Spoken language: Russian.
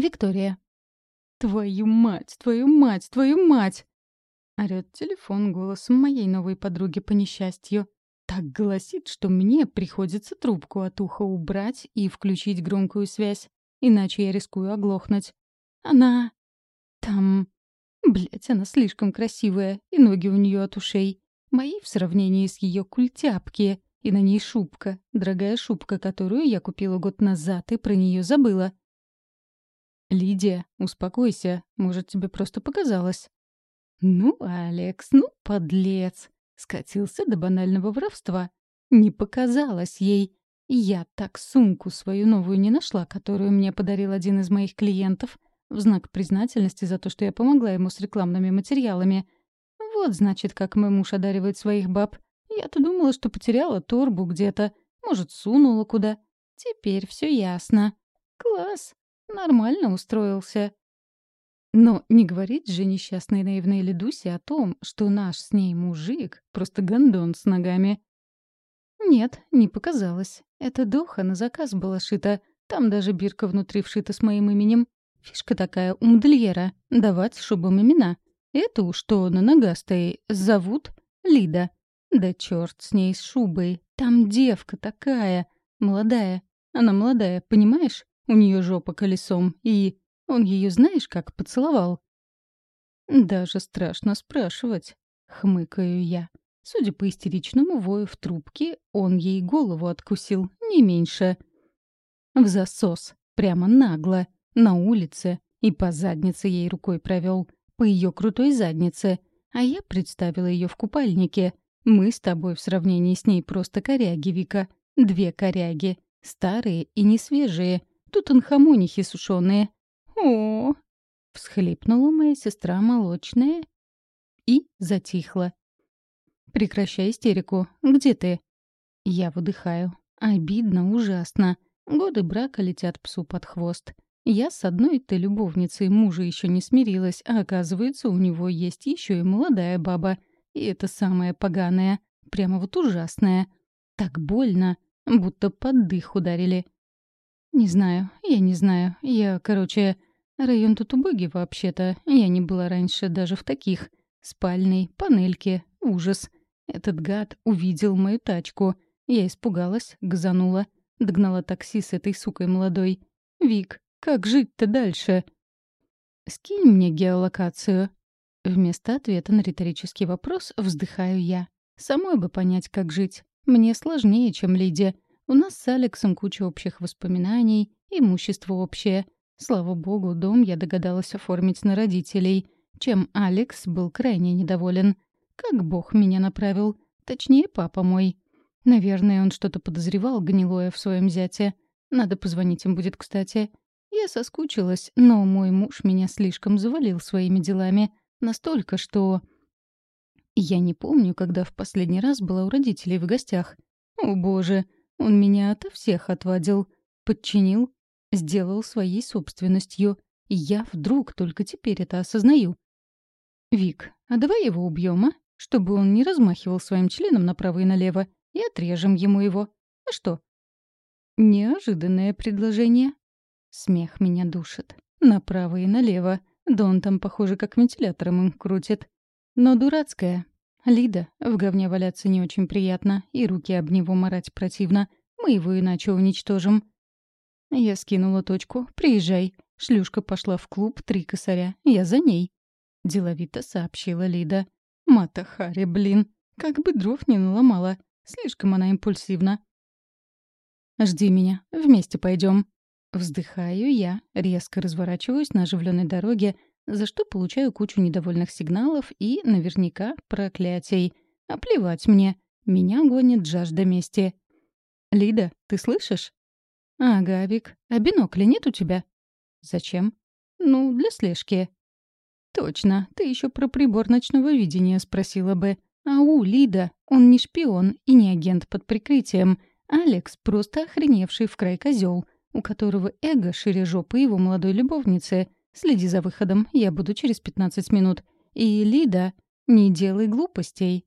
Виктория. «Твою мать, твою мать, твою мать!» Орёт телефон голосом моей новой подруги по несчастью. Так гласит, что мне приходится трубку от уха убрать и включить громкую связь, иначе я рискую оглохнуть. Она... там... Блять, она слишком красивая, и ноги у нее от ушей. Мои в сравнении с ее культяпки. И на ней шубка, дорогая шубка, которую я купила год назад и про нее забыла. «Лидия, успокойся. Может, тебе просто показалось?» «Ну, Алекс, ну, подлец!» Скатился до банального воровства. Не показалось ей. Я так сумку свою новую не нашла, которую мне подарил один из моих клиентов, в знак признательности за то, что я помогла ему с рекламными материалами. Вот, значит, как мой муж одаривает своих баб. Я-то думала, что потеряла торбу где-то. Может, сунула куда. Теперь все ясно. Класс. Нормально устроился. Но не говорит же несчастной наивной Ледусе о том, что наш с ней мужик просто гондон с ногами. Нет, не показалось. Это доха на заказ была шита. Там даже бирка внутри вшита с моим именем. Фишка такая у модельера — давать шубам имена. Эту, что на ногастой, зовут Лида. Да черт с ней, с шубой. Там девка такая, молодая. Она молодая, понимаешь? У нее жопа колесом, и он ее знаешь, как поцеловал?» «Даже страшно спрашивать», — хмыкаю я. Судя по истеричному вою в трубке, он ей голову откусил, не меньше. В засос, прямо нагло, на улице, и по заднице ей рукой провел, по ее крутой заднице. А я представила ее в купальнике. Мы с тобой в сравнении с ней просто коряги, Вика. Две коряги. Старые и несвежие. Тут анхамонихи сушеные. О, всхлипнула моя сестра молочная и затихла. Прекращай истерику. Где ты? Я выдыхаю. Обидно, ужасно. Годы брака летят псу под хвост. Я с одной-то любовницей мужа еще не смирилась, а оказывается, у него есть еще и молодая баба. И это самое поганое. Прямо вот ужасное. Так больно, будто под дых ударили. Не знаю, я не знаю. Я, короче, Район тут убогий вообще-то. Я не была раньше даже в таких. Спальной, панельке. Ужас. Этот гад увидел мою тачку. Я испугалась, газанула. Догнала такси с этой сукой молодой. «Вик, как жить-то дальше?» «Скинь мне геолокацию». Вместо ответа на риторический вопрос вздыхаю я. Самой бы понять, как жить. Мне сложнее, чем Лидия. У нас с Алексом куча общих воспоминаний, имущество общее. Слава богу, дом я догадалась оформить на родителей, чем Алекс был крайне недоволен. Как бог меня направил. Точнее, папа мой. Наверное, он что-то подозревал гнилое в своем зяте. Надо позвонить им будет, кстати. Я соскучилась, но мой муж меня слишком завалил своими делами. Настолько, что... Я не помню, когда в последний раз была у родителей в гостях. О боже, он меня ото всех отвадил. Подчинил, сделал своей собственностью, и я вдруг только теперь это осознаю. «Вик, а давай его убьем, а? Чтобы он не размахивал своим членом направо и налево, и отрежем ему его. А что?» «Неожиданное предложение». Смех меня душит. Направо и налево. Да он там, похоже, как вентилятором им крутит. Но дурацкое. Лида, в говне валяться не очень приятно, и руки об него марать противно. Мы его иначе уничтожим. Я скинула точку. «Приезжай». Шлюшка пошла в клуб «Три косаря». Я за ней. Деловито сообщила Лида. Мата Хари, блин. Как бы дров не наломала. Слишком она импульсивна. «Жди меня. Вместе пойдем. Вздыхаю я, резко разворачиваюсь на оживленной дороге, за что получаю кучу недовольных сигналов и, наверняка, проклятий. А плевать мне. Меня гонит жажда мести. «Лида, ты слышишь?» «Ага, Вик. А бинокля нет у тебя?» «Зачем?» «Ну, для слежки». «Точно. Ты еще про прибор ночного видения спросила бы. Ау, Лида, он не шпион и не агент под прикрытием. Алекс просто охреневший в край козел, у которого эго шире жопы его молодой любовницы. Следи за выходом, я буду через 15 минут. И, Лида, не делай глупостей».